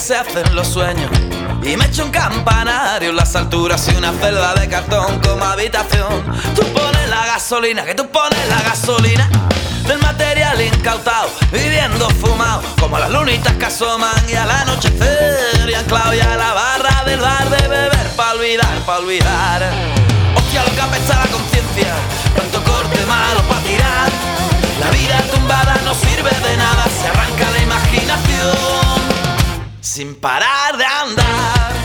se hacen los sueños. Y me echo un campanario en las alturas y una celda de cartón como habitación. Tú pones la gasolina, que tú pones la gasolina del material incautado, viviendo fumado, como las lunitas que asoman y al anochecer y anclado ya la barra del bar de beber pa' olvidar, pa' olvidar. Hostia, lo que apesta la conciencia, tanto corte malo pa' sin parar de andar.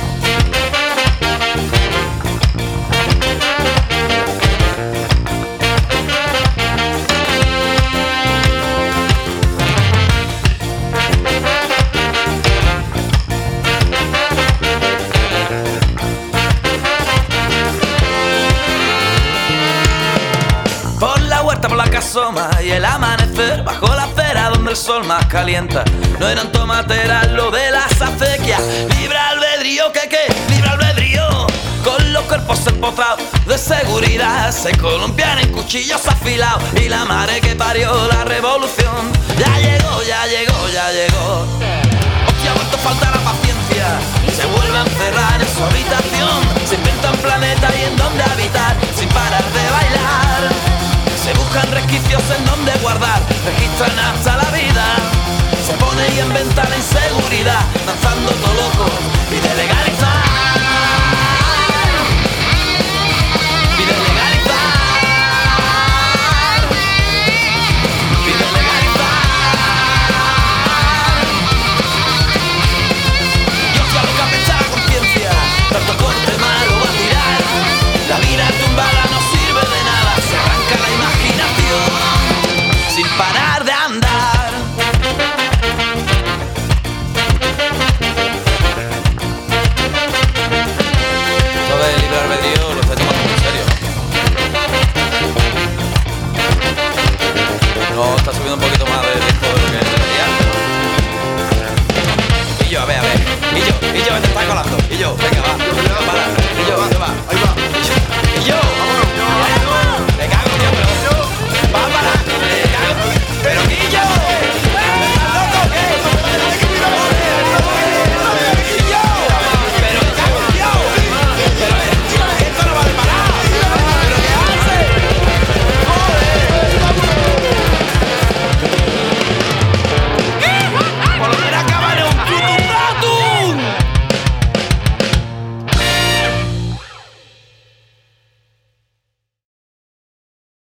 Y el amanecer Bajo la acera donde el sol más calienta. No eran tomateras lo de las acequias. Libre albedrío, que qué, libre albedrío. Con los cuerpos empotrados de seguridad Se columpian en cuchillos afilados. Y la madre que parió la revolución. Ya llegó, ya llegó, ya llegó. Hostia, ha vuelto a faltar la paciencia. Se vuelve a encerrar en su habitación. Se inventa un planeta y en donde habitar resquicios en donde guardar Registran hasta la vida. Se pone y inventa la inseguridad Danzando todo loco y delegado y yo, y yo, este te está colando, y yo, venga, va, para, y yo, va, va,